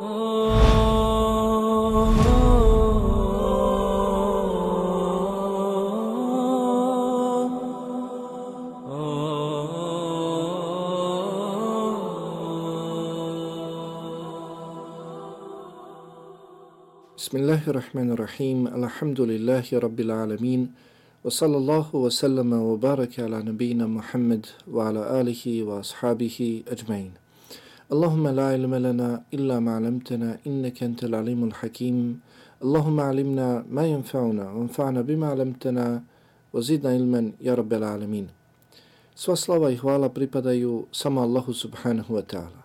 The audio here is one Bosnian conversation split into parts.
بسم الله الرحمن الرحيم الحمد لله رب العالمين وصلى الله وسلم وبارك على نبينا محمد وعلى آله وأصحابه أجمعين Allahumma la ilma lana illa ma 'allamtana innaka antal alimul hakim. Allahumma 'allimna ma yanfa'una wanfa'na bima 'allamtana wa zidna ilman ya العالمين alamin. Sva slava i hvala pripadaju samo Allahu subhanahu wa ta'ala.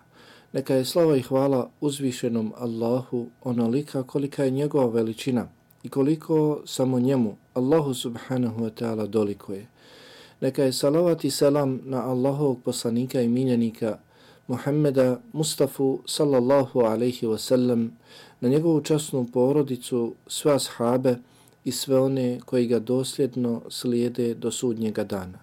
Neka je slava i hvala uzvišenom Allahu onolika kolika je njegova veličina i koliko samo njemu, Allahu subhanahu wa ta'ala, dolikuje. Neka je salavat i selam na Allahovog poslanika i miljenika Muhammeda Mustafu sallallahu alaihi wasallam, na njegovu časnu porodicu, sve ashabe i sve one koji ga dosljedno slijede do sudnjega dana.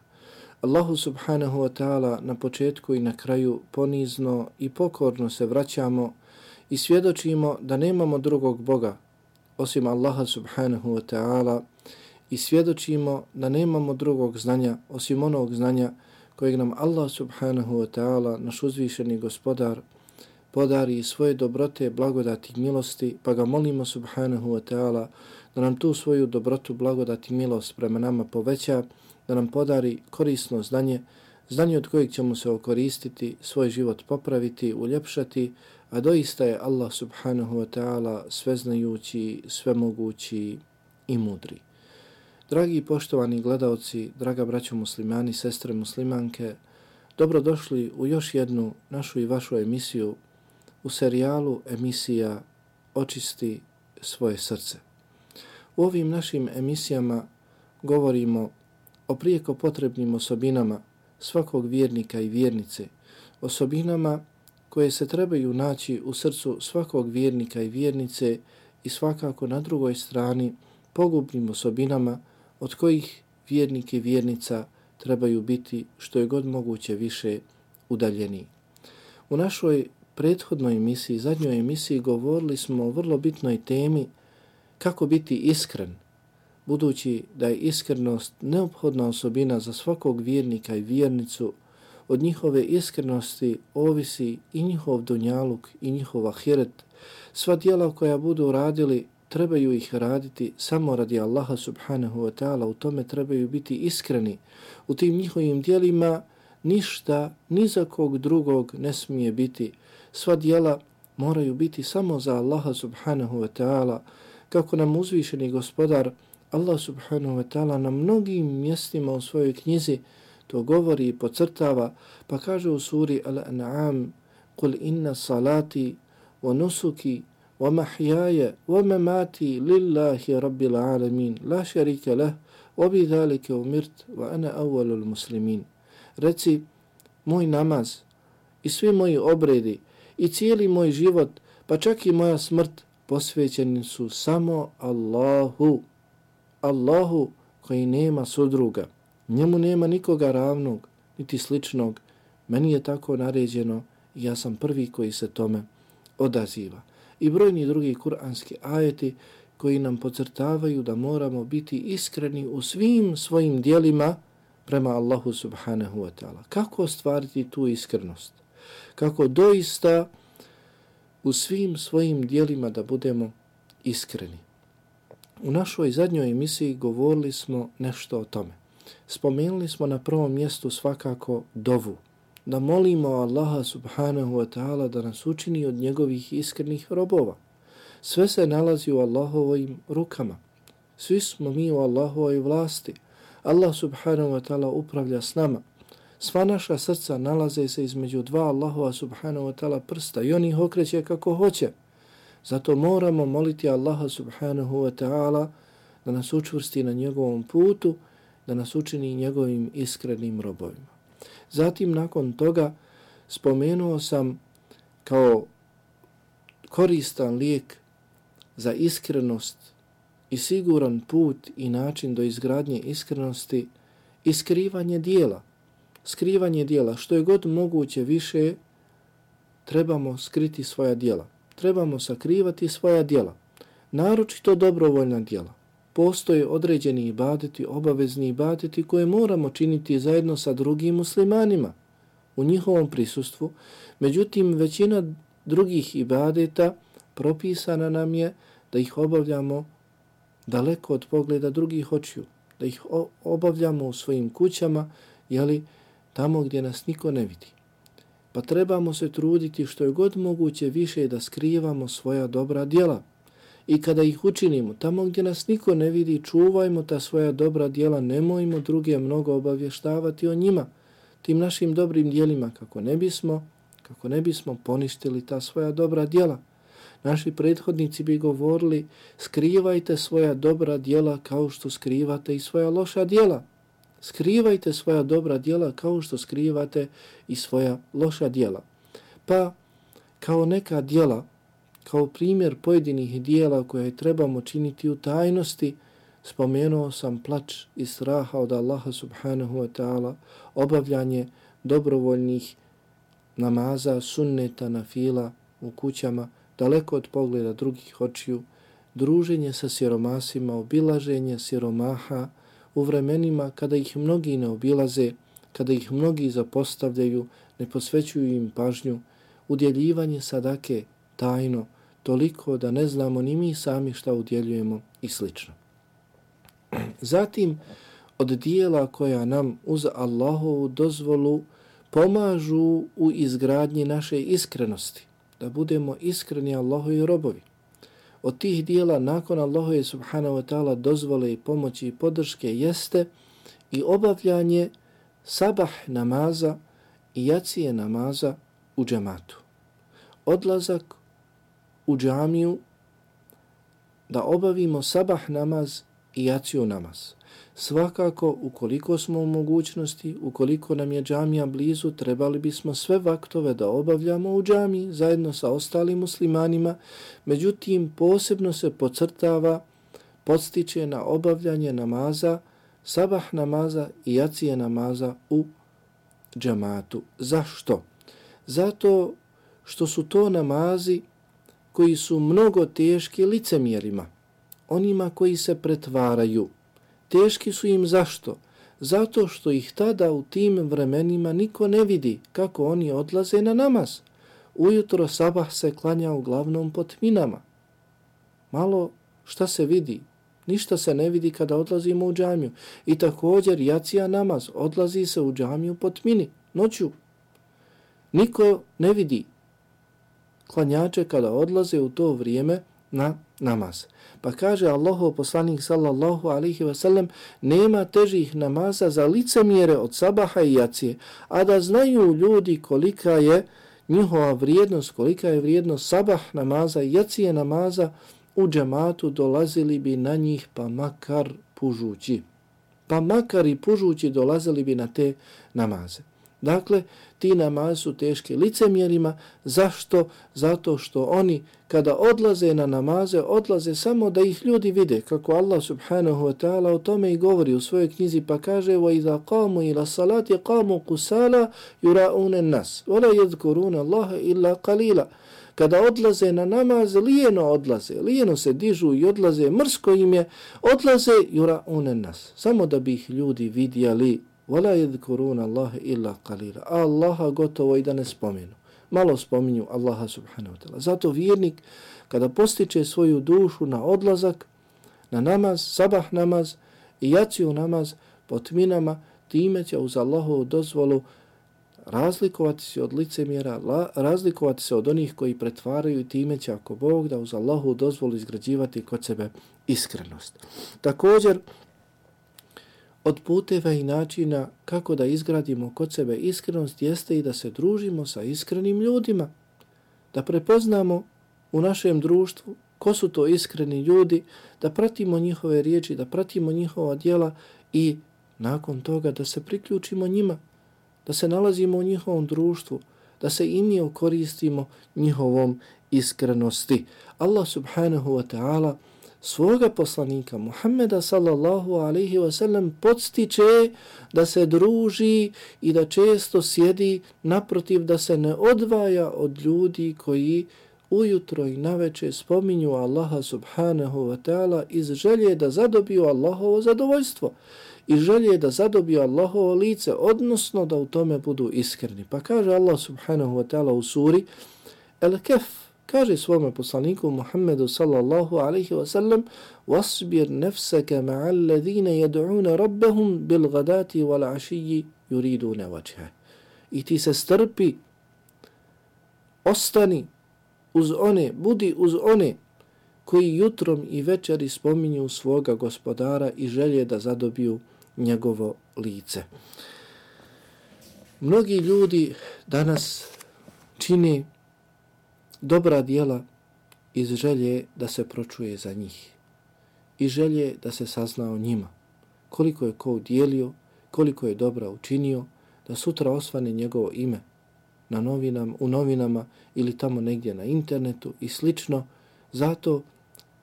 Allahu subhanahu wa ta'ala na početku i na kraju ponizno i pokorno se vraćamo i svjedočimo da nemamo drugog Boga osim Allaha subhanahu wa ta'ala i svjedočimo da nemamo drugog znanja osim onog znanja kojeg nam Allah subhanahu wa ta'ala, naš uzvišeni gospodar, podari svoje dobrote, blagodati i milosti, pa ga molimo subhanahu wa ta'ala da nam tu svoju dobrotu, blagodati i milost prema nama poveća, da nam podari korisno znanje, znanje od kojeg ćemo se okoristiti, svoj život popraviti, uljepšati, a doista je Allah subhanahu wa ta'ala sveznajući, svemogući i mudri. Dragi i poštovani gledaoci, draga braćo muslimani, sestre muslimanke, dobrodošli u još jednu našu i vašu emisiju u serijalu emisija Očisti svoje srce. U ovim našim emisijama govorimo o prijeko potrebnim osobinama svakog vjernika i vjernice, osobinama koje se trebaju naći u srcu svakog vjernika i vjernice i svakako na drugoj strani pogubnim osobinama od kojih vjernik i vjernica trebaju biti što je god moguće više udaljeni. U našoj prethodnoj emisiji, zadnjoj emisiji, govorili smo o vrlo bitnoj temi kako biti iskren, budući da je iskrenost neophodna osobina za svakog vjernika i vjernicu, od njihove iskrenosti ovisi i njihov dunjaluk i njihova hiret. Sva dijela koja budu radili, trebaju ih raditi samo radi Allaha subhanahu wa ta'ala, u tome trebaju biti iskreni. U tim njihovim dijelima ništa, ni za kog drugog ne smije biti. Sva dijela moraju biti samo za Allaha subhanahu wa ta'ala, kako nam uzvišeni gospodar Allah subhanahu wa ta'ala na mnogim mjestima u svojoj knjizi to govori i pocrtava, pa kaže u suri Al-An'am Kul inna salati wa ومحياي wa لله wa mamati لا rabbil له وبذلك أمرت وأنا wa المسلمين dhalika wa ana awwalul muslimin. Reci, moj namaz i svi moji obredi i cijeli moj život, pa čak i moja smrt, posvećeni su samo Allahu. Allahu koji nema sudruga, njemu nema nikoga ravnog, niti sličnog, meni je tako naređeno i ja sam prvi koji se tome odaziva. I brojni drugi kuranski ajeti koji nam pocrtavaju da moramo biti iskreni u svim svojim dijelima prema Allahu subhanahu wa ta'ala. Kako ostvariti tu iskrenost? Kako doista u svim svojim dijelima da budemo iskreni? U našoj zadnjoj emisiji govorili smo nešto o tome. Spomenuli smo na prvom mjestu svakako dovu, da molimo Allaha subhanahu wa ta'ala da nas učini od njegovih iskrenih robova. Sve se nalazi u Allahovim rukama. Svi smo mi u Allahovoj vlasti. Allah subhanahu wa ta'ala upravlja s nama. Sva naša srca nalaze se između dva Allahova subhanahu wa ta'ala prsta i on ih okreće kako hoće. Zato moramo moliti Allaha subhanahu wa ta'ala da nas učvrsti na njegovom putu, da nas učini njegovim iskrenim robovima. Zatim, nakon toga, spomenuo sam kao koristan lijek za iskrenost i siguran put i način do izgradnje iskrenosti i skrivanje dijela. Skrivanje dijela, što je god moguće više, trebamo skriti svoja dijela trebamo sakrivati svoja djela, naročito dobrovoljna djela. Postoje određeni ibadeti, obavezni ibadeti koje moramo činiti zajedno sa drugim muslimanima u njihovom prisustvu. Međutim, većina drugih ibadeta propisana nam je da ih obavljamo daleko od pogleda drugih očiju, da ih obavljamo u svojim kućama, jeli, tamo gdje nas niko ne vidi. Pa trebamo se truditi što je god moguće više da skrivamo svoja dobra djela. I kada ih učinimo, tamo gdje nas niko ne vidi, čuvajmo ta svoja dobra djela, nemojmo druge mnogo obavještavati o njima, tim našim dobrim djelima, kako ne bismo, kako ne bismo poništili ta svoja dobra djela. Naši prethodnici bi govorili, skrivajte svoja dobra djela kao što skrivate i svoja loša djela. Skrivajte svoja dobra djela kao što skrivate i svoja loša djela. Pa, kao neka djela, kao primjer pojedinih dijela koje trebamo činiti u tajnosti, spomenuo sam plač i straha od Allaha subhanahu wa ta'ala, obavljanje dobrovoljnih namaza, sunneta, na fila u kućama, daleko od pogleda drugih očiju, druženje sa siromasima, obilaženje siromaha u vremenima kada ih mnogi ne obilaze, kada ih mnogi zapostavljaju, ne posvećuju im pažnju, udjeljivanje sadake tajno, toliko da ne znamo ni mi sami šta udjeljujemo i slično. Zatim, od dijela koja nam uz Allahovu dozvolu pomažu u izgradnji naše iskrenosti, da budemo iskreni Allahovi robovi. Od tih dijela nakon Allahove subhanahu wa ta'ala dozvole i pomoći i podrške jeste i obavljanje sabah namaza i jacije namaza u džematu. Odlazak u džamiju da obavimo sabah namaz i jaciju namaz. Svakako, ukoliko smo u mogućnosti, ukoliko nam je džamija blizu, trebali bismo sve vaktove da obavljamo u džamiji zajedno sa ostalim muslimanima. Međutim, posebno se pocrtava, podstiče na obavljanje namaza, sabah namaza i jacije namaza u džamatu. Zašto? Zato što su to namazi koji su mnogo teški licemjerima, onima koji se pretvaraju. Teški su im zašto? Zato što ih tada u tim vremenima niko ne vidi kako oni odlaze na namaz. Ujutro sabah se klanja uglavnom pod minama. Malo šta se vidi? Ništa se ne vidi kada odlazimo u džamiju. I također jacija namaz odlazi se u džamiju pod mini, noću. Niko ne vidi klanjače kada odlaze u to vrijeme na namaz. Pa kaže Allahov poslanik sallallahu alihi wasallam nema težih namaza za licemjere od sabaha i jacije, a da znaju ljudi kolika je njihova vrijednost, kolika je vrijednost sabah namaza i jacije namaza u džematu dolazili bi na njih pa makar pužući. Pa makar i pužući dolazili bi na te namaze. Dakle, ti namazi su teški licemjerima. Zašto? Zato što oni kada odlaze na namaze, odlaze samo da ih ljudi vide, kako Allah subhanahu wa ta'ala o tome i govori u svojoj knjizi, pa kaže وَإِذَا قَامُوا إِلَى صَلَاتِ قَامُوا قُسَالَ يُرَاُونَ النَّاسِ وَلَا يَذْكُرُونَ اللَّهَ إِلَّا قَلِيلًا Kada odlaze na namaz, lijeno odlaze, lijeno se dižu i odlaze, mrsko im je, odlaze jura unen nas, samo da bi ih ljudi vidjeli, وَلَا يَذْكُرُونَ اللَّهِ إِلَّا قَلِيلًا A Allaha gotovo i da ne spomenu. Malo spominju Allaha subhanahu wa ta'ala. Zato vjernik, kada postiče svoju dušu na odlazak, na namaz, sabah namaz i jaciju namaz pod minama, time će uz Allahovu dozvolu razlikovati se od licemjera, razlikovati se od onih koji pretvaraju i time će ako Bog da uz Allahovu dozvolu izgrađivati kod sebe iskrenost. Također, od puteva i načina kako da izgradimo kod sebe iskrenost jeste i da se družimo sa iskrenim ljudima, da prepoznamo u našem društvu ko su to iskreni ljudi, da pratimo njihove riječi, da pratimo njihova dijela i nakon toga da se priključimo njima, da se nalazimo u njihovom društvu, da se i mi koristimo njihovom iskrenosti. Allah subhanahu wa ta'ala svoga poslanika Muhammeda sallallahu alaihi wa sallam podstiče da se druži i da često sjedi naprotiv da se ne odvaja od ljudi koji ujutro i naveče spominju Allaha subhanahu wa ta'ala iz želje da zadobiju Allahovo zadovoljstvo i želje da zadobiju Allahovo lice, odnosno da u tome budu iskreni. Pa kaže Allah subhanahu wa ta'ala u suri El Kef, Kaže svome poslaniku Muhammedu sallallahu alaihi wa sallam وَاصْبِرْ نَفْسَكَ مَعَ الَّذِينَ يَدْعُونَ رَبَّهُمْ بِالْغَدَاتِ وَالْعَشِيِّ يُرِيدُونَ وَجْهَ I ti se strpi, ostani uz one, budi uz one koji jutrom i večeri spominju svoga gospodara i želje da zadobiju njegovo lice. Mnogi ljudi danas čini dobra dijela iz želje da se pročuje za njih i želje da se sazna o njima. Koliko je ko udjelio, koliko je dobra učinio, da sutra osvane njegovo ime na novinama, u novinama ili tamo negdje na internetu i slično. Zato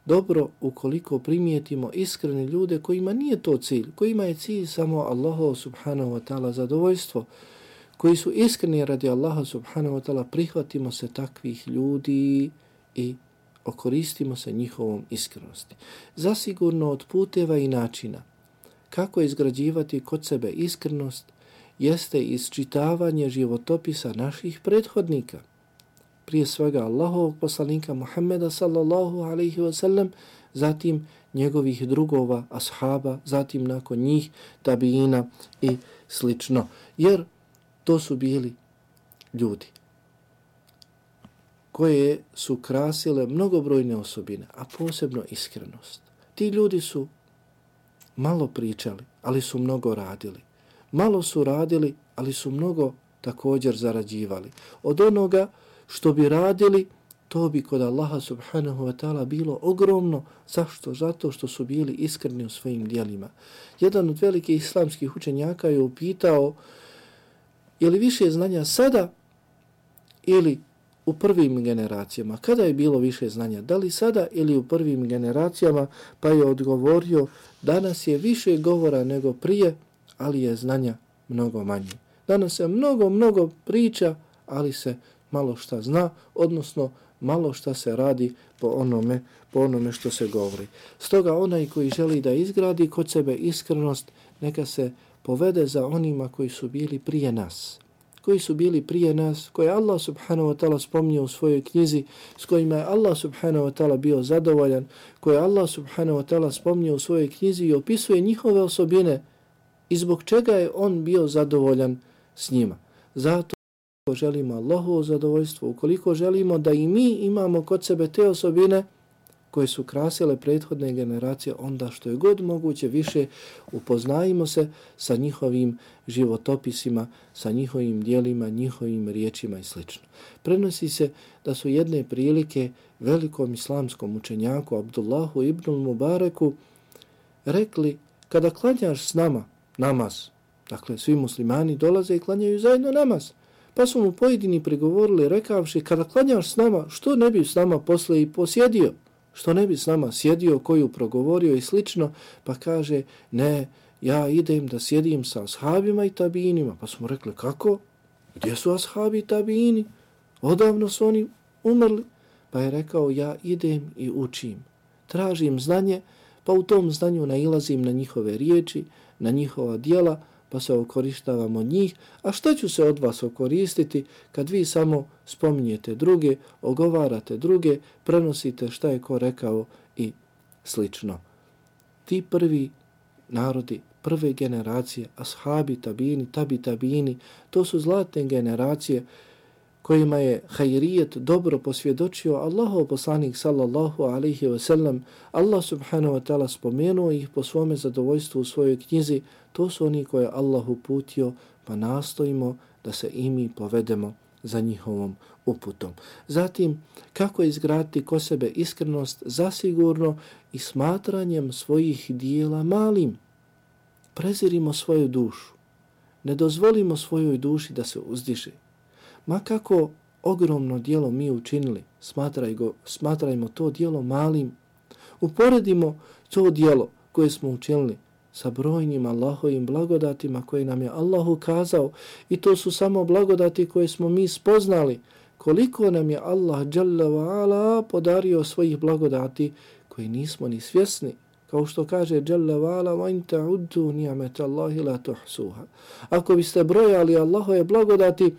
dobro ukoliko primijetimo iskrene ljude kojima nije to cilj, kojima je cilj samo Allaho subhanahu wa ta'ala zadovoljstvo, koji su iskreni radi Allaha subhanahu wa ta'ala, prihvatimo se takvih ljudi i okoristimo se njihovom iskrenosti. Zasigurno od puteva i načina kako izgrađivati kod sebe iskrenost jeste isčitavanje životopisa naših prethodnika. Prije svega Allahovog poslanika Muhammeda sallallahu alaihi wa sallam, zatim njegovih drugova, ashaba, zatim nakon njih tabijina i slično. Jer to su bili ljudi koje su krasile mnogobrojne osobine, a posebno iskrenost. Ti ljudi su malo pričali, ali su mnogo radili. Malo su radili, ali su mnogo također zarađivali. Od onoga što bi radili, to bi kod Allaha subhanahu wa ta'ala bilo ogromno. Zašto? Zato što su bili iskreni u svojim dijelima. Jedan od velikih islamskih učenjaka je upitao je li više znanja sada ili u prvim generacijama. Kada je bilo više znanja? Da li sada ili u prvim generacijama? Pa je odgovorio, danas je više govora nego prije, ali je znanja mnogo manje. Danas se mnogo, mnogo priča, ali se malo šta zna, odnosno malo šta se radi po onome, po onome što se govori. Stoga onaj koji želi da izgradi kod sebe iskrenost, neka se povede za onima koji su bili prije nas koji su bili prije nas, koje Allah subhanahu wa ta'ala spomnio u svojoj knjizi, s kojima je Allah subhanahu wa ta'ala bio zadovoljan, koje Allah subhanahu wa ta'ala spomnio u svojoj knjizi i opisuje njihove osobine i zbog čega je on bio zadovoljan s njima. Zato želimo Allahovo zadovoljstvo, ukoliko želimo da i mi imamo kod sebe te osobine, koje su krasile prethodne generacije, onda što je god moguće više upoznajimo se sa njihovim životopisima, sa njihovim dijelima, njihovim riječima i sl. Prenosi se da su jedne prilike velikom islamskom učenjaku Abdullahu ibn Mubareku rekli kada klanjaš s nama namaz, dakle svi muslimani dolaze i klanjaju zajedno namaz, pa su mu pojedini pregovorili rekavši kada klanjaš s nama, što ne bi s nama posle i posjedio? Što ne bi s nama sjedio, koju progovorio i slično, pa kaže, ne, ja idem da sjedim sa ashabima i tabinima. Pa smo rekli, kako? Gdje su ashabi i tabini? Odavno su oni umrli. Pa je rekao, ja idem i učim. Tražim znanje, pa u tom znanju nailazim na njihove riječi, na njihova dijela, pa se okorištavam od njih, a šta ću se od vas okoristiti kad vi samo spominjete druge, ogovarate druge, prenosite šta je ko rekao i slično. Ti prvi narodi, prve generacije, ashabi, tabini, tabi, tabini, to su zlatne generacije kojima je hajrijet dobro posvjedočio Allahov poslanik sallallahu alaihi wa sallam, Allah subhanahu wa ta'ala spomenuo ih po svome zadovoljstvu u svojoj knjizi, to su oni koje Allah uputio, pa nastojimo da se i mi povedemo za njihovom uputom. Zatim, kako izgraditi ko sebe iskrenost zasigurno i smatranjem svojih dijela malim. Prezirimo svoju dušu. Ne dozvolimo svojoj duši da se uzdiše ma kako ogromno dijelo mi učinili, smatraj go, smatrajmo to dijelo malim, uporedimo to dijelo koje smo učinili sa brojnim Allahovim blagodatima koje nam je Allah ukazao i to su samo blagodati koje smo mi spoznali, koliko nam je Allah dželle podario svojih blagodati koji nismo ni svjesni, kao što kaže Jalla wa'ala wa in ta'uddu Allahi la tuhsuha. Ako biste brojali Allahove blagodati,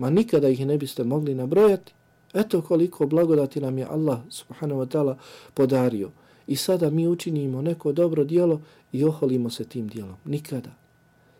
ma nikada ih ne biste mogli nabrojati. Eto koliko blagodati nam je Allah subhanahu wa ta'ala podario. I sada mi učinimo neko dobro dijelo i oholimo se tim dijelom. Nikada.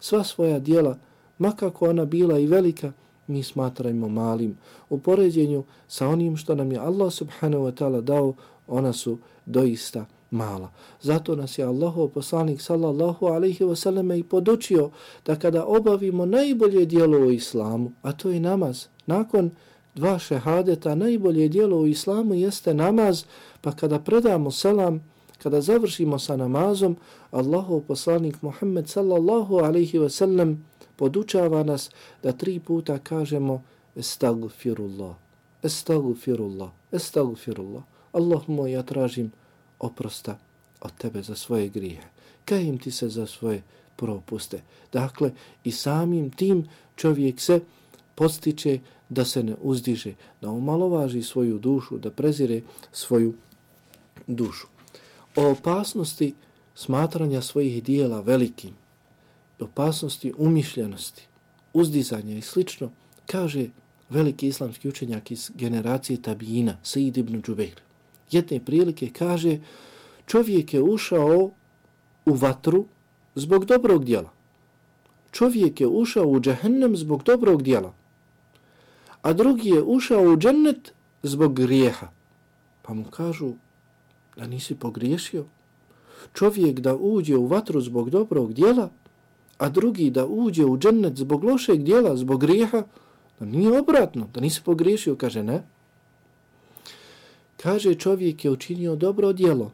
Sva svoja dijela, makako ona bila i velika, mi smatrajmo malim. U poređenju sa onim što nam je Allah subhanahu wa ta'ala dao, ona su doista mala. Zato nas je Allahov poslanik sallallahu alaihi wasallam i podučio da kada obavimo najbolje dijelo u islamu, a to je namaz, nakon dva šehadeta, najbolje dijelo u islamu jeste namaz, pa kada predamo selam, kada završimo sa namazom, Allahov poslanik Muhammed sallallahu alaihi wasallam podučava nas da tri puta kažemo estagfirullah, estagfirullah, estagfirullah. Allahumma ja tražim oprosta od tebe za svoje grije. Kajim ti se za svoje propuste. Dakle, i samim tim čovjek se postiče da se ne uzdiže, da umalovaži svoju dušu, da prezire svoju dušu. O opasnosti smatranja svojih dijela velikim, opasnosti umišljenosti, uzdizanja i slično, kaže veliki islamski učenjak iz generacije Tabijina, Said ibn Džubeir jedne prilike kaže čovjek je ušao u vatru zbog dobrog dijela. Čovjek je ušao u džahnem zbog dobrog dijela. A drugi je ušao u džennet zbog grijeha. Pa mu kažu da nisi pogriješio. Čovjek da uđe u vatru zbog dobrog dijela, a drugi da uđe u džennet zbog lošeg dijela, zbog grijeha, da nije obratno, da nisi pogriješio, kaže ne. Kaže čovjek je učinio dobro djelo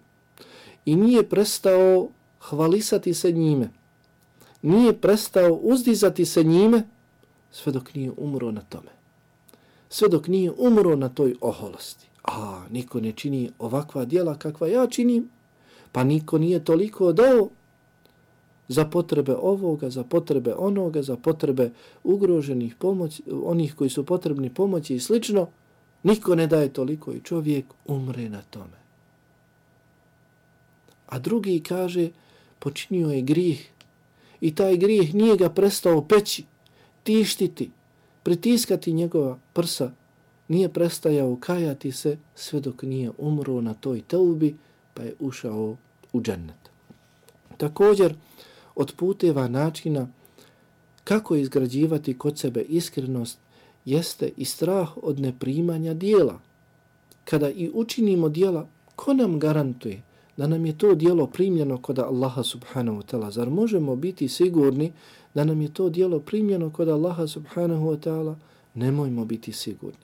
i nije prestao hvalisati se njime. Nije prestao uzdizati se njime sve dok nije umro na tome. Sve dok nije umro na toj oholosti. A niko ne čini ovakva djela kakva ja činim, pa niko nije toliko dao za potrebe ovoga, za potrebe onoga, za potrebe ugroženih pomoć, onih koji su potrebni pomoći i slično, Niko ne daje toliko i čovjek umre na tome. A drugi kaže, počinio je grijeh i taj grijeh nije ga prestao peći, tištiti, pritiskati njegova prsa, nije prestajao kajati se sve dok nije umro na toj teubi, pa je ušao u džennet. Također, od puteva načina kako izgrađivati kod sebe iskrenost jeste i strah od neprimanja dijela. Kada i učinimo dijela, ko nam garantuje da nam je to dijelo primljeno kod Allaha subhanahu wa ta'ala? Zar možemo biti sigurni da nam je to dijelo primljeno kod Allaha subhanahu wa ta'ala? Nemojmo biti sigurni.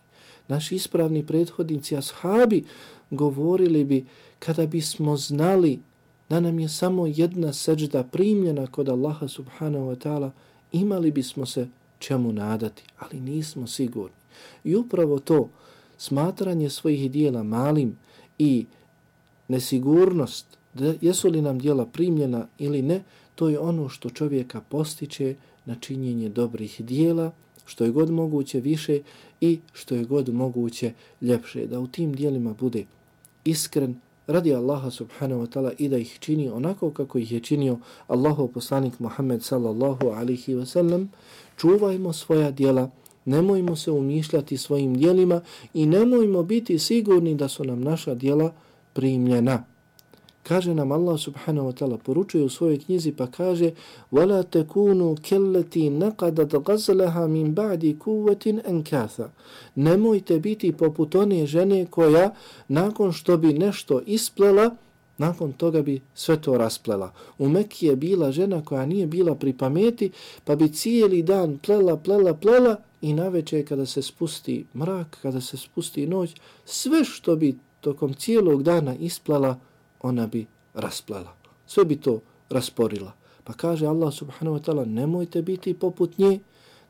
Naši ispravni prethodnici, ashabi, govorili bi kada bismo znali da nam je samo jedna seđda primljena kod Allaha subhanahu wa ta'ala, imali bismo se čemu nadati, ali nismo sigurni. I upravo to smatranje svojih dijela malim i nesigurnost, da jesu li nam dijela primljena ili ne, to je ono što čovjeka postiče na činjenje dobrih dijela, što je god moguće više i što je god moguće ljepše. Da u tim dijelima bude iskren, radi Allaha subhanahu wa ta'ala i da ih čini onako kako ih je činio Allahov poslanik Muhammed sallallahu alihi wa sallam, čuvajmo svoja dijela, nemojmo se umišljati svojim dijelima i nemojmo biti sigurni da su nam naša dijela primljena. Kaže nam Allah subhanahu wa ta'ala, poručuje u svojoj knjizi pa kaže وَلَا تَكُونُوا كَلَّتِي نَقَدَدْ غَزْلَهَا مِنْ بَعْدِ كُوَّةٍ أَنْكَاثًا Nemojte biti poput one žene koja nakon što bi nešto isplela, nakon toga bi sve to rasplela. U Mekiji je bila žena koja nije bila pri pameti, pa bi cijeli dan plela, plela, plela i na večer kada se spusti mrak, kada se spusti noć, sve što bi tokom cijelog dana isplela, ona bi rasplela. Sve bi to rasporila. Pa kaže Allah subhanahu wa ta'ala, nemojte biti poput nje,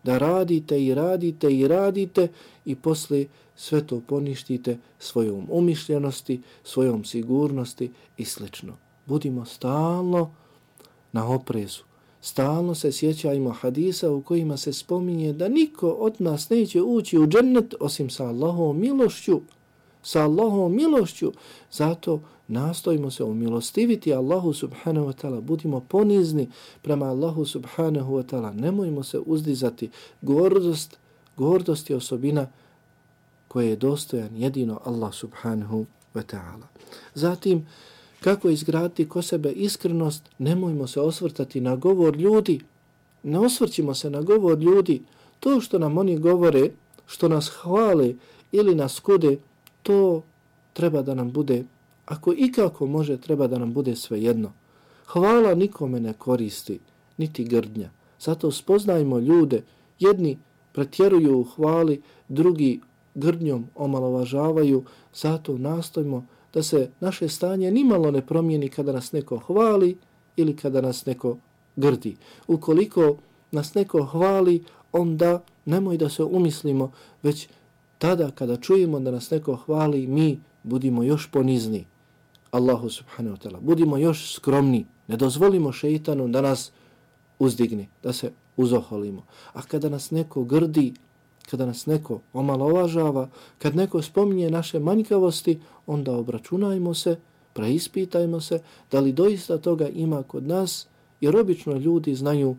da radite i radite i radite i posle sve to poništite svojom umišljenosti, svojom sigurnosti i slično. Budimo stalno na oprezu. Stalno se sjećajmo hadisa u kojima se spominje da niko od nas neće ući u džennet osim sa Allahom milošću. Sa Allahom milošću. Zato nastojimo se umilostiviti Allahu subhanahu wa ta'ala, budimo ponizni prema Allahu subhanahu wa ta'ala, nemojmo se uzdizati. Gordost, gordost je osobina koja je dostojan jedino Allah subhanahu wa ta'ala. Zatim, kako izgraditi ko sebe iskrenost, nemojmo se osvrtati na govor ljudi, ne osvrćimo se na govor ljudi, to što nam oni govore, što nas hvale ili nas kude, to treba da nam bude, ako ikako može, treba da nam bude svejedno. Hvala nikome ne koristi, niti grdnja. Zato spoznajmo ljude, jedni pretjeruju u hvali, drugi grdnjom omalovažavaju, zato nastojimo da se naše stanje nimalo ne promijeni kada nas neko hvali ili kada nas neko grdi. Ukoliko nas neko hvali, onda nemoj da se umislimo, već tada kada čujemo da nas neko hvali, mi budimo još ponizni. Allahu subhanahu wa ta'ala, budimo još skromni, ne dozvolimo šeitanu da nas uzdigne, da se uzoholimo. A kada nas neko grdi, kada nas neko omalovažava, kad neko spominje naše manjkavosti, onda obračunajmo se, preispitajmo se da li doista toga ima kod nas, jer obično ljudi znaju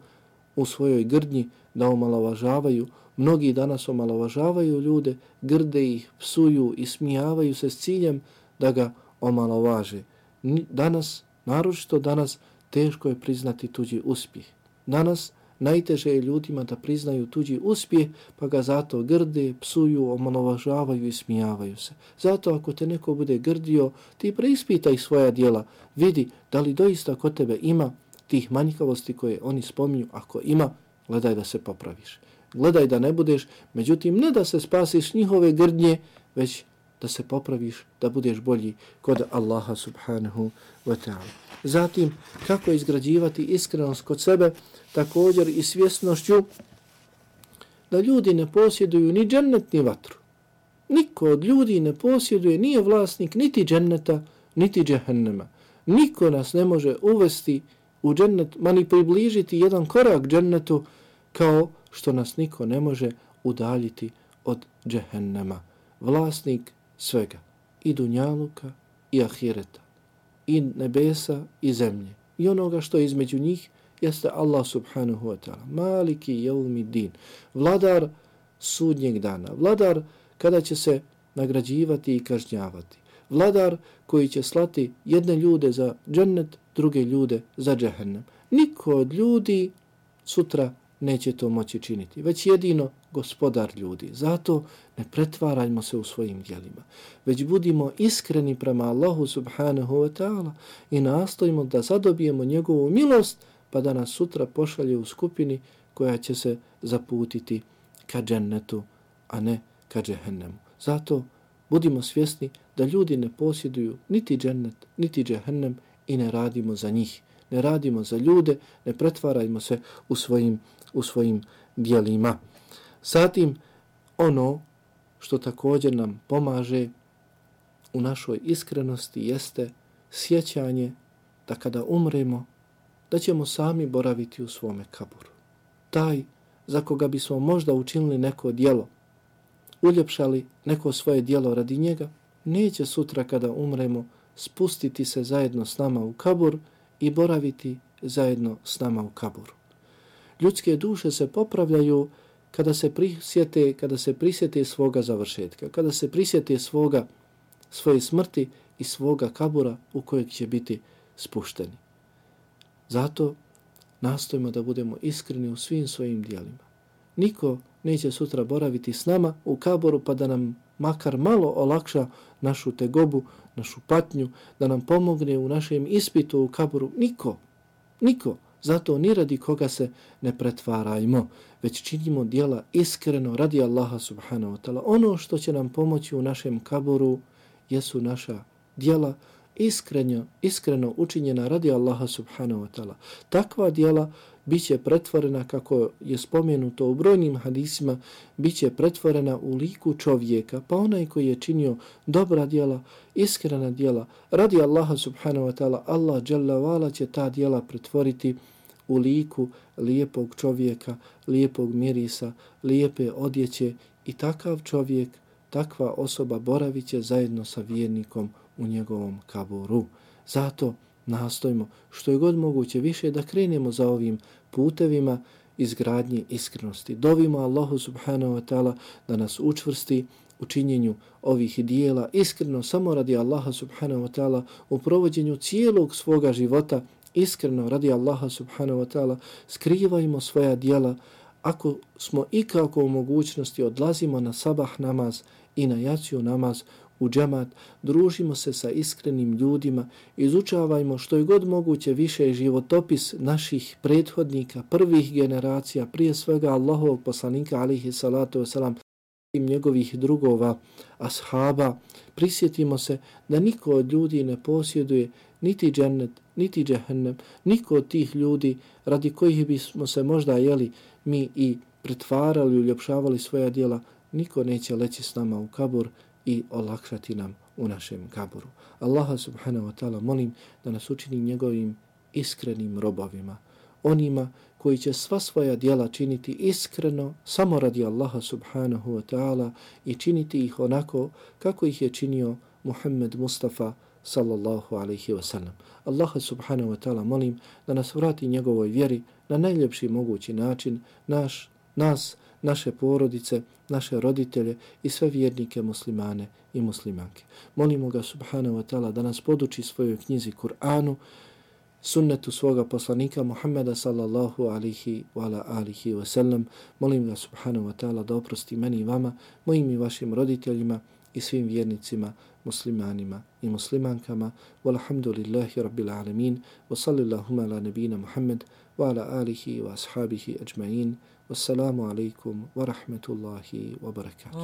u svojoj grdnji da omalovažavaju. Mnogi danas omalovažavaju ljude, grde ih, psuju i smijavaju se s ciljem da ga omalovaže. Danas, naročito danas, teško je priznati tuđi uspjeh. Danas, najteže je ljudima da priznaju tuđi uspjeh, pa ga zato grde, psuju, omalovažavaju i smijavaju se. Zato ako te neko bude grdio, ti preispitaj svoja dijela, vidi da li doista kod tebe ima tih manjkavosti koje oni spominju, ako ima, gledaj da se popraviš. Gledaj da ne budeš, međutim, ne da se spasiš njihove grdnje, već da se popraviš, da budeš bolji kod Allaha subhanahu wa ta'ala. Zatim, kako izgrađivati iskrenost kod sebe, također i svjesnošću da ljudi ne posjeduju ni džennet ni vatru. Niko od ljudi ne posjeduje, nije vlasnik niti dženneta, niti džehennema. Niko nas ne može uvesti u džennet, ma ni približiti jedan korak džennetu kao što nas niko ne može udaljiti od džehennema. Vlasnik svega, i dunjaluka, i ahireta, i nebesa, i zemlje. I onoga što je između njih jeste Allah subhanahu wa ta'ala. Maliki jevmi din. Vladar sudnjeg dana. Vladar kada će se nagrađivati i kažnjavati. Vladar koji će slati jedne ljude za džennet, druge ljude za džehennem. Niko od ljudi sutra neće to moći činiti, već jedino gospodar ljudi. Zato ne pretvarajmo se u svojim dijelima, već budimo iskreni prema Allahu subhanahu wa ta'ala i nastojimo da zadobijemo njegovu milost, pa da nas sutra pošalje u skupini koja će se zaputiti ka džennetu, a ne ka džehennemu. Zato budimo svjesni da ljudi ne posjeduju niti džennet, niti džehennem i ne radimo za njih. Ne radimo za ljude, ne pretvarajmo se u svojim, u svojim dijelima. Zatim, ono što također nam pomaže u našoj iskrenosti jeste sjećanje da kada umremo, da ćemo sami boraviti u svome kaburu. Taj za koga bismo možda učinili neko dijelo, uljepšali neko svoje dijelo radi njega, neće sutra kada umremo spustiti se zajedno s nama u kabur i boraviti zajedno s nama u kaburu. Ljudske duše se popravljaju kada se prisjete, kada se prisjete svoga završetka, kada se prisjete svoga svoje smrti i svoga kabura u kojeg će biti spušteni. Zato nastojimo da budemo iskreni u svim svojim dijelima. Niko neće sutra boraviti s nama u kaboru pa da nam makar malo olakša našu tegobu, našu patnju, da nam pomogne u našem ispitu u kaboru. Niko, niko. Zato ni radi koga se ne pretvarajmo, već činimo dijela iskreno radi Allaha subhanahu wa ta'ala. Ono što će nam pomoći u našem kaboru jesu naša dijela iskreno, iskreno učinjena radi Allaha subhanahu wa ta'ala. Takva dijela bit će pretvorena, kako je spomenuto u brojnim hadisima, bit će pretvorena u liku čovjeka, pa onaj koji je činio dobra dijela, iskrena dijela, radi Allaha subhanahu wa ta'ala, Allah dželle će ta dijela pretvoriti u liku lijepog čovjeka, lijepog mirisa, lijepe odjeće i takav čovjek, takva osoba boravit će zajedno sa vjernikom u njegovom kaburu. Zato nastojimo što je god moguće više da krenemo za ovim putevima izgradnje iskrenosti. Dovimo Allahu subhanahu wa ta'ala da nas učvrsti u činjenju ovih dijela, iskreno samo radi Allaha subhanahu wa ta'ala u provođenju cijelog svoga života, iskreno radi Allaha subhanahu wa ta'ala, skrivajmo svoja dijela, ako smo ikako u mogućnosti odlazimo na sabah namaz i na jaciju namaz u džemat, družimo se sa iskrenim ljudima, izučavajmo što je god moguće više životopis naših prethodnika, prvih generacija, prije svega Allahovog poslanika alihi salatu wasalam, i njegovih drugova, ashaba, prisjetimo se da niko od ljudi ne posjeduje niti džennet, niti džehennem, niko od tih ljudi radi kojih bismo se možda jeli mi i pretvarali, uljepšavali svoja dijela, niko neće leći s nama u kabur i olakšati nam u našem kaburu. Allaha subhanahu wa ta'ala molim da nas učini njegovim iskrenim robovima, onima koji će sva svoja dijela činiti iskreno samo radi Allaha subhanahu wa ta'ala i činiti ih onako kako ih je činio Muhammed Mustafa sallallahu alaihi wa sallam. Allaha subhanahu wa ta'ala molim da nas vrati njegovoj vjeri na najljepši mogući način, naš, nas, naše porodice, naše roditelje i sve vjernike muslimane i muslimanke. Molimo ga subhanahu wa ta'ala da nas poduči svojoj knjizi Kur'anu, sunnetu svoga poslanika Muhammeda sallallahu alihi wa ala alihi wa sallam. Molim ga subhanahu wa ta'ala da oprosti meni i vama, mojim i vašim roditeljima i svim vjernicima, muslimanima i muslimankama. Walhamdulillahi rabbil alamin. Wa sallillahuma ala nabina Muhammed wa ala alihi wa ashabihi ajma'in. Wassalamu alaikum wa rahmetullahi wa barakatuh.